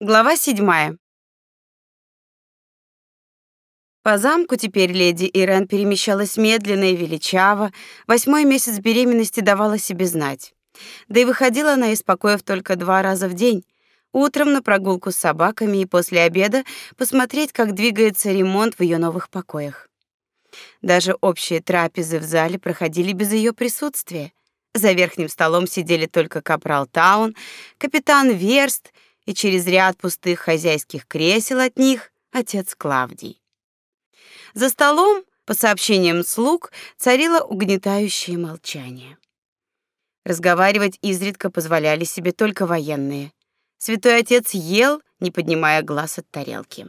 Глава седьмая. По замку теперь леди Ирен перемещалась медленно и величаво. Восьмой месяц беременности давала себе знать. Да и выходила она из покоев только два раза в день. Утром на прогулку с собаками и после обеда посмотреть, как двигается ремонт в ее новых покоях. Даже общие трапезы в зале проходили без ее присутствия. За верхним столом сидели только капрал Таун, капитан Верст — и через ряд пустых хозяйских кресел от них отец Клавдий. За столом, по сообщениям слуг, царило угнетающее молчание. Разговаривать изредка позволяли себе только военные. Святой отец ел, не поднимая глаз от тарелки.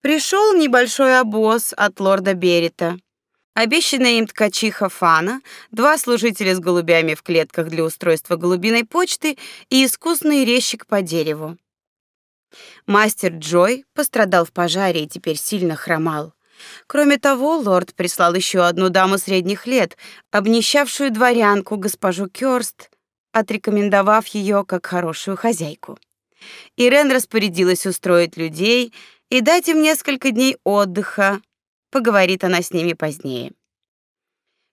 Пришел небольшой обоз от лорда Берета. Обещанная им ткачиха Фана, два служителя с голубями в клетках для устройства голубиной почты и искусный резчик по дереву. Мастер Джой пострадал в пожаре и теперь сильно хромал. Кроме того, лорд прислал еще одну даму средних лет, обнищавшую дворянку госпожу Кёрст, отрекомендовав ее как хорошую хозяйку. Ирен распорядилась устроить людей и дать им несколько дней отдыха, Поговорит она с ними позднее.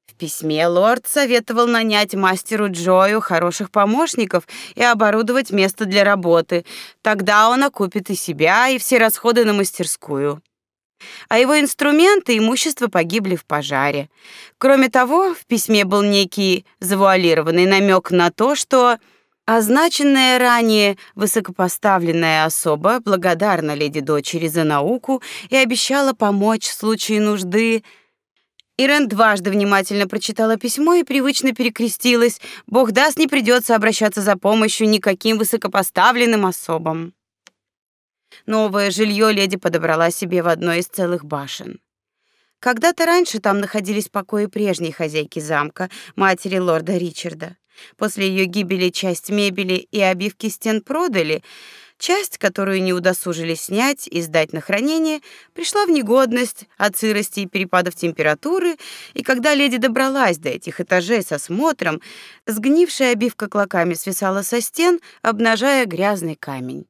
В письме лорд советовал нанять мастеру Джою хороших помощников и оборудовать место для работы. Тогда он окупит и себя, и все расходы на мастерскую. А его инструменты и имущество погибли в пожаре. Кроме того, в письме был некий завуалированный намек на то, что Означенная ранее высокопоставленная особа благодарна леди дочери за науку и обещала помочь в случае нужды. Ирен дважды внимательно прочитала письмо и привычно перекрестилась. Бог даст, не придется обращаться за помощью никаким высокопоставленным особам. Новое жилье леди подобрала себе в одной из целых башен. Когда-то раньше там находились покои прежней хозяйки замка, матери лорда Ричарда. После ее гибели часть мебели и обивки стен продали, часть, которую не удосужились снять и сдать на хранение, пришла в негодность от сырости и перепадов температуры, и когда леди добралась до этих этажей со смотром, сгнившая обивка клоками свисала со стен, обнажая грязный камень.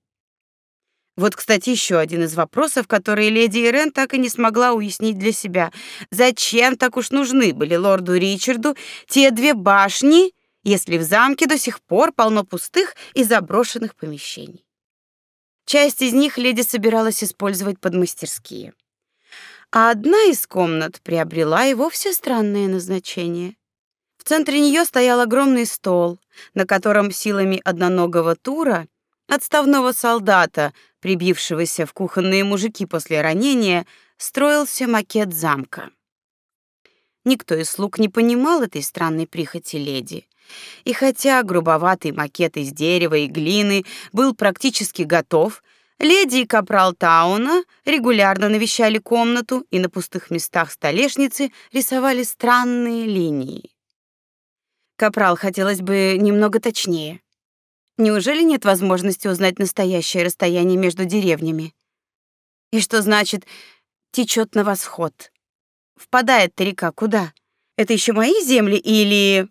Вот, кстати, еще один из вопросов, которые леди Ирен так и не смогла уяснить для себя. Зачем так уж нужны были лорду Ричарду те две башни, если в замке до сих пор полно пустых и заброшенных помещений. Часть из них леди собиралась использовать под мастерские. А одна из комнат приобрела и вовсе странное назначение. В центре нее стоял огромный стол, на котором силами одноногого тура, отставного солдата, прибившегося в кухонные мужики после ранения, строился макет замка. Никто из слуг не понимал этой странной прихоти леди. И хотя грубоватый макет из дерева и глины был практически готов, леди и капрал Тауна регулярно навещали комнату и на пустых местах столешницы рисовали странные линии. Капрал хотелось бы немного точнее. Неужели нет возможности узнать настоящее расстояние между деревнями? И что значит течет на восход? Впадает река куда? Это еще мои земли или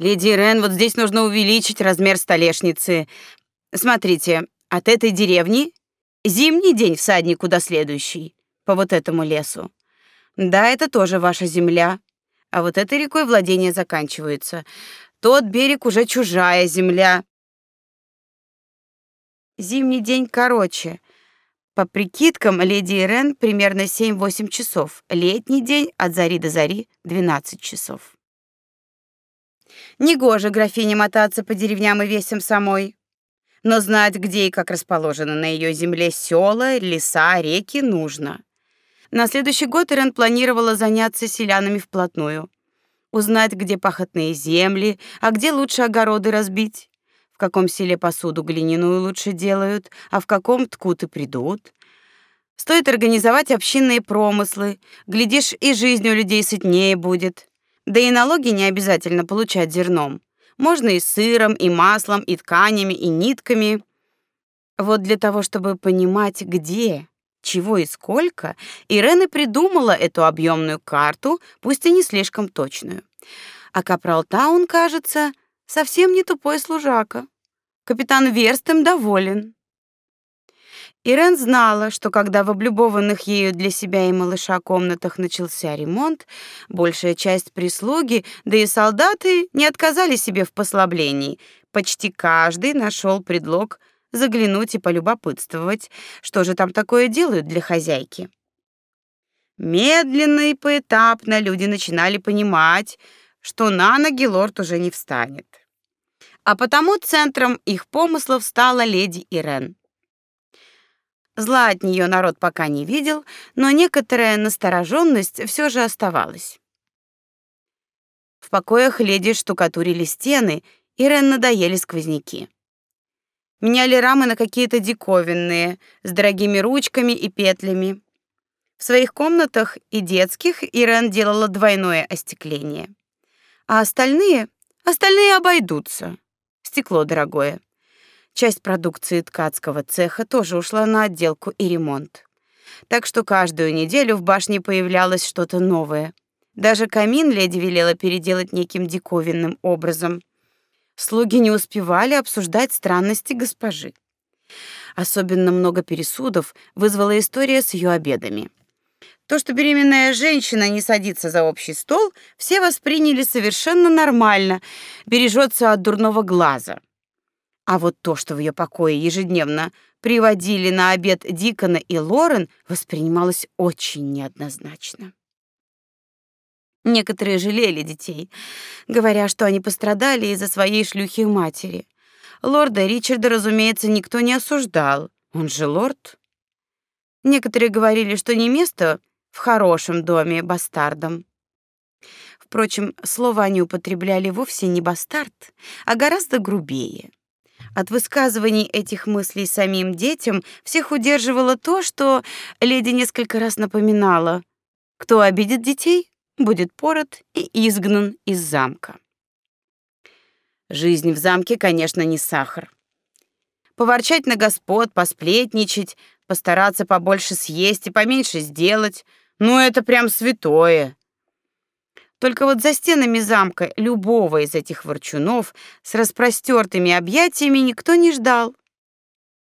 Леди Рен, вот здесь нужно увеличить размер столешницы. Смотрите, от этой деревни зимний день всаднику до следующий, по вот этому лесу. Да, это тоже ваша земля. А вот этой рекой владения заканчиваются. Тот берег уже чужая земля. Зимний день короче. По прикидкам леди Ирен примерно 7-8 часов. Летний день от зари до зари 12 часов. Негоже графине мотаться по деревням и весям самой. Но знать, где и как расположены на ее земле села, леса, реки нужно. На следующий год Ирен планировала заняться селянами вплотную. Узнать, где пахотные земли, а где лучше огороды разбить. В каком селе посуду глиняную лучше делают, а в каком ткут и придут. Стоит организовать общинные промыслы. Глядишь, и жизнь у людей сытнее будет. Да и налоги не обязательно получать зерном. Можно и сыром, и маслом, и тканями, и нитками. Вот для того, чтобы понимать, где, чего и сколько, Ирена придумала эту объемную карту, пусть и не слишком точную. А Капрал Таун, кажется, совсем не тупой служака. Капитан Верстем доволен. Ирен знала, что когда в облюбованных ею для себя и малыша комнатах начался ремонт, большая часть прислуги, да и солдаты не отказали себе в послаблении. Почти каждый нашел предлог заглянуть и полюбопытствовать, что же там такое делают для хозяйки. Медленно и поэтапно люди начинали понимать, что на ноги лорд уже не встанет. А потому центром их помыслов стала леди Ирен. Зла от нее народ пока не видел, но некоторая настороженность все же оставалась. В покоях леди штукатурили стены, и Рен надоели сквозняки. Меняли рамы на какие-то диковинные, с дорогими ручками и петлями. В своих комнатах и детских Ирен делала двойное остекление. А остальные, остальные обойдутся. Стекло дорогое. Часть продукции ткацкого цеха тоже ушла на отделку и ремонт. Так что каждую неделю в башне появлялось что-то новое. Даже камин леди велела переделать неким диковинным образом. Слуги не успевали обсуждать странности госпожи. Особенно много пересудов вызвала история с ее обедами. То, что беременная женщина не садится за общий стол, все восприняли совершенно нормально, бережется от дурного глаза. А вот то, что в ее покое ежедневно приводили на обед Дикона и Лорен, воспринималось очень неоднозначно. Некоторые жалели детей, говоря, что они пострадали из-за своей шлюхи матери. Лорда Ричарда, разумеется, никто не осуждал. Он же лорд. Некоторые говорили, что не место в хорошем доме бастардам. Впрочем, слово они употребляли вовсе не бастард, а гораздо грубее. От высказываний этих мыслей самим детям всех удерживало то, что леди несколько раз напоминала: кто обидит детей, будет пород и изгнан из замка. Жизнь в замке, конечно, не сахар. Поворчать на господ, посплетничать, постараться побольше съесть и поменьше сделать, ну это прям святое. Только вот за стенами замка любого из этих ворчунов с распростертыми объятиями никто не ждал.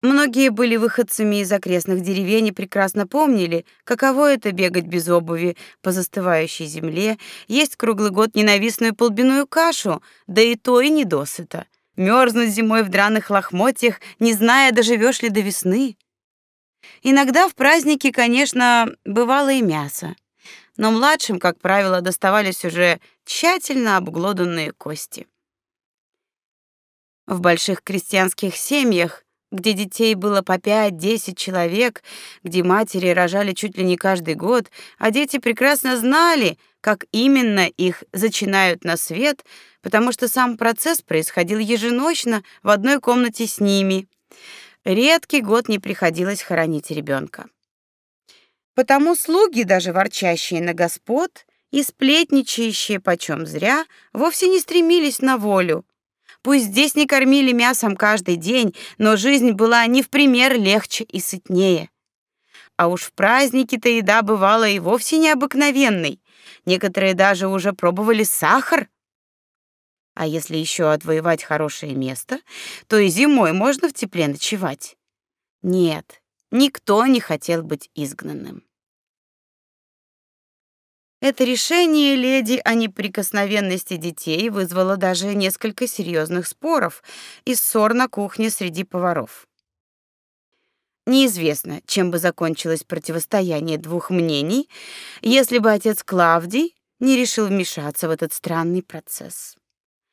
Многие были выходцами из окрестных деревень и прекрасно помнили, каково это бегать без обуви по застывающей земле, есть круглый год ненавистную полбяную кашу, да и то и не досыта. Мерзнуть зимой в драных лохмотьях, не зная, доживешь ли до весны. Иногда в праздники, конечно, бывало и мясо но младшим, как правило, доставались уже тщательно обглоданные кости. В больших крестьянских семьях, где детей было по 5-10 человек, где матери рожали чуть ли не каждый год, а дети прекрасно знали, как именно их зачинают на свет, потому что сам процесс происходил еженочно в одной комнате с ними. Редкий год не приходилось хоронить ребенка. Потому слуги, даже ворчащие на господ и сплетничающие почем зря, вовсе не стремились на волю. Пусть здесь не кормили мясом каждый день, но жизнь была не в пример легче и сытнее. А уж в праздники-то еда бывала и вовсе необыкновенной. Некоторые даже уже пробовали сахар. А если еще отвоевать хорошее место, то и зимой можно в тепле ночевать. Нет, Никто не хотел быть изгнанным. Это решение леди о неприкосновенности детей вызвало даже несколько серьезных споров и ссор на кухне среди поваров. Неизвестно, чем бы закончилось противостояние двух мнений, если бы отец Клавдий не решил вмешаться в этот странный процесс.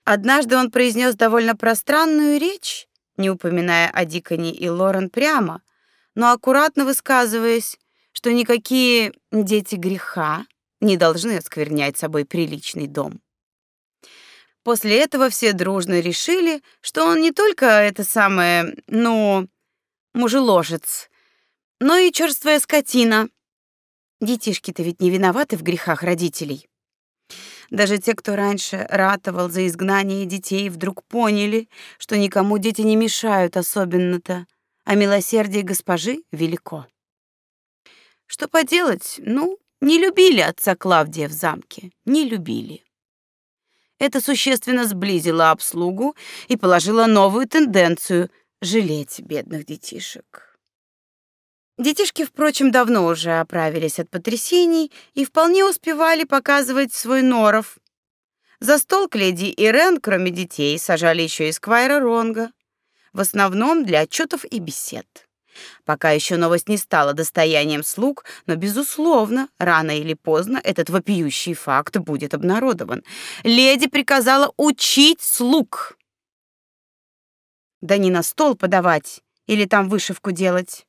Однажды он произнес довольно пространную речь, не упоминая о Диконе и Лорен прямо, но аккуратно высказываясь, что никакие дети греха не должны осквернять собой приличный дом. После этого все дружно решили, что он не только это самое, ну, мужеложец, но и черствая скотина. Детишки-то ведь не виноваты в грехах родителей. Даже те, кто раньше ратовал за изгнание детей, вдруг поняли, что никому дети не мешают особенно-то, а милосердие госпожи велико. Что поделать? Ну, не любили отца Клавдия в замке, не любили. Это существенно сблизило обслугу и положило новую тенденцию жалеть бедных детишек. Детишки, впрочем, давно уже оправились от потрясений и вполне успевали показывать свой норов. За стол к леди Ирен, кроме детей, сажали еще и Сквайра Ронга, в основном для отчетов и бесед. Пока еще новость не стала достоянием слуг, но безусловно, рано или поздно этот вопиющий факт будет обнародован. Леди приказала учить слуг. Да не на стол подавать или там вышивку делать.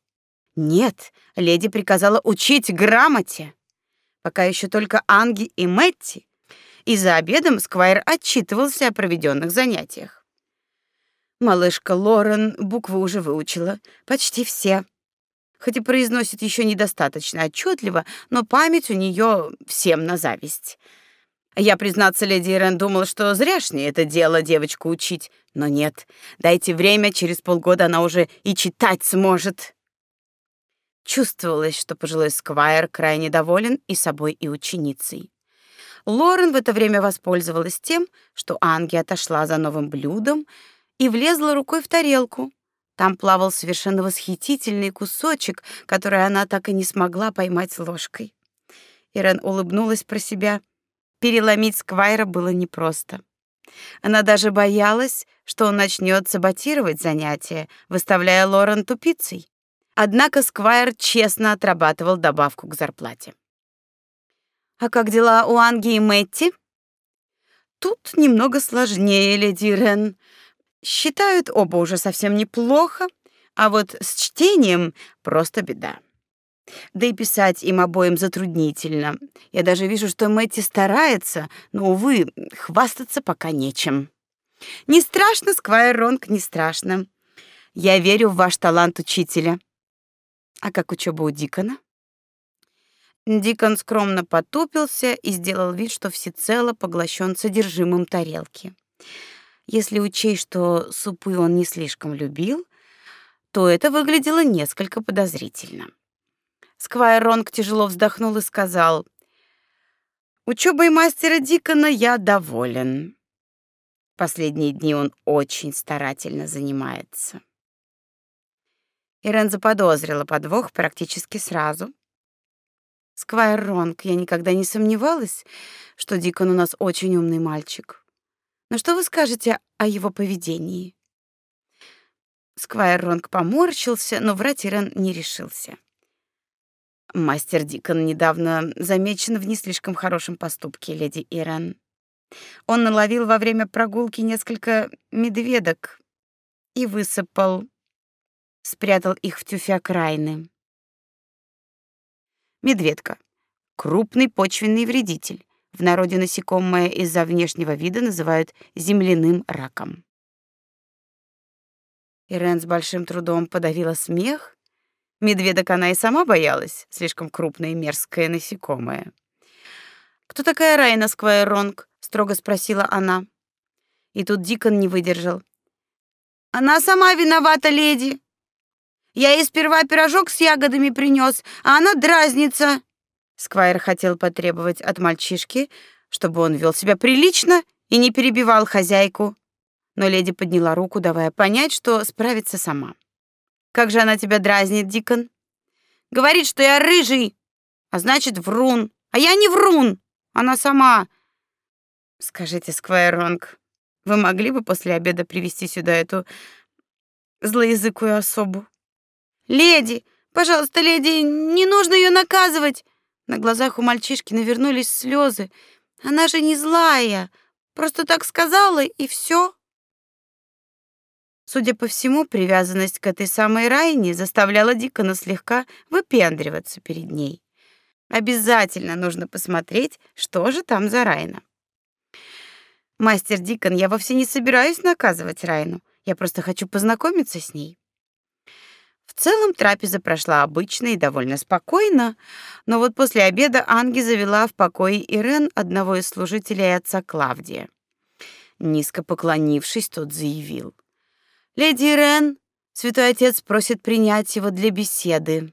Нет, леди приказала учить грамоте. Пока еще только Анги и Мэтти. И за обедом Сквайр отчитывался о проведенных занятиях. Малышка Лорен буквы уже выучила, почти все. Хоть и произносит еще недостаточно отчетливо, но память у нее всем на зависть. Я, признаться, леди Ирен думала, что зряшнее это дело девочку учить, но нет. Дайте время, через полгода она уже и читать сможет. Чувствовалось, что пожилой сквайр крайне доволен и собой, и ученицей. Лорен в это время воспользовалась тем, что Анги отошла за новым блюдом, и влезла рукой в тарелку. Там плавал совершенно восхитительный кусочек, который она так и не смогла поймать ложкой. Ирен улыбнулась про себя. Переломить Сквайра было непросто. Она даже боялась, что он начнет саботировать занятия, выставляя Лорен тупицей. Однако Сквайр честно отрабатывал добавку к зарплате. А как дела у Анги и Мэтти? Тут немного сложнее, леди Рен. Считают оба уже совсем неплохо, а вот с чтением просто беда. Да и писать им обоим затруднительно. Я даже вижу, что Мэтти старается, но, увы, хвастаться пока нечем. Не страшно, Сквайр Ронг, не страшно. Я верю в ваш талант учителя. А как учеба у Дикона? Дикон скромно потупился и сделал вид, что всецело поглощен содержимым тарелки. Если учесть, что супы он не слишком любил, то это выглядело несколько подозрительно. Сквайр Ронг тяжело вздохнул и сказал: "Учебой мастера Дикона я доволен. Последние дни он очень старательно занимается". Ирен заподозрила подвох практически сразу. Сквайр Ронг, я никогда не сомневалась, что Дикон у нас очень умный мальчик. Но что вы скажете о его поведении? Сквайр Ронг поморщился, но врать Ирен не решился. Мастер Дикон недавно замечен в не слишком хорошем поступке, леди Ирен. Он наловил во время прогулки несколько медведок и высыпал, спрятал их в тюфяк Райны. Медведка крупный почвенный вредитель, в народе насекомое из-за внешнего вида называют земляным раком. Ирен с большим трудом подавила смех. Медведок она и сама боялась, слишком крупное и мерзкое насекомое. «Кто такая Райна Сквайронг?» — строго спросила она. И тут Дикон не выдержал. «Она сама виновата, леди. Я ей сперва пирожок с ягодами принес, а она дразнится. Сквайр хотел потребовать от мальчишки, чтобы он вел себя прилично и не перебивал хозяйку, но леди подняла руку, давая понять, что справится сама. Как же она тебя дразнит, Дикон? Говорит, что я рыжий, а значит, врун. А я не врун. Она сама. Скажите, Сквайр Ронг, вы могли бы после обеда привести сюда эту злоязыкую особу? Леди, пожалуйста, леди, не нужно ее наказывать. На глазах у мальчишки навернулись слезы. Она же не злая, просто так сказала и все. Судя по всему, привязанность к этой самой Райне заставляла Дикона слегка выпендриваться перед ней. Обязательно нужно посмотреть, что же там за Райна. Мастер Дикон, я вовсе не собираюсь наказывать Райну. Я просто хочу познакомиться с ней. В целом трапеза прошла обычно и довольно спокойно, но вот после обеда Анги завела в покой Ирен одного из служителей отца Клавдия. Низко поклонившись, тот заявил: "Леди Ирен, святой отец просит принять его для беседы".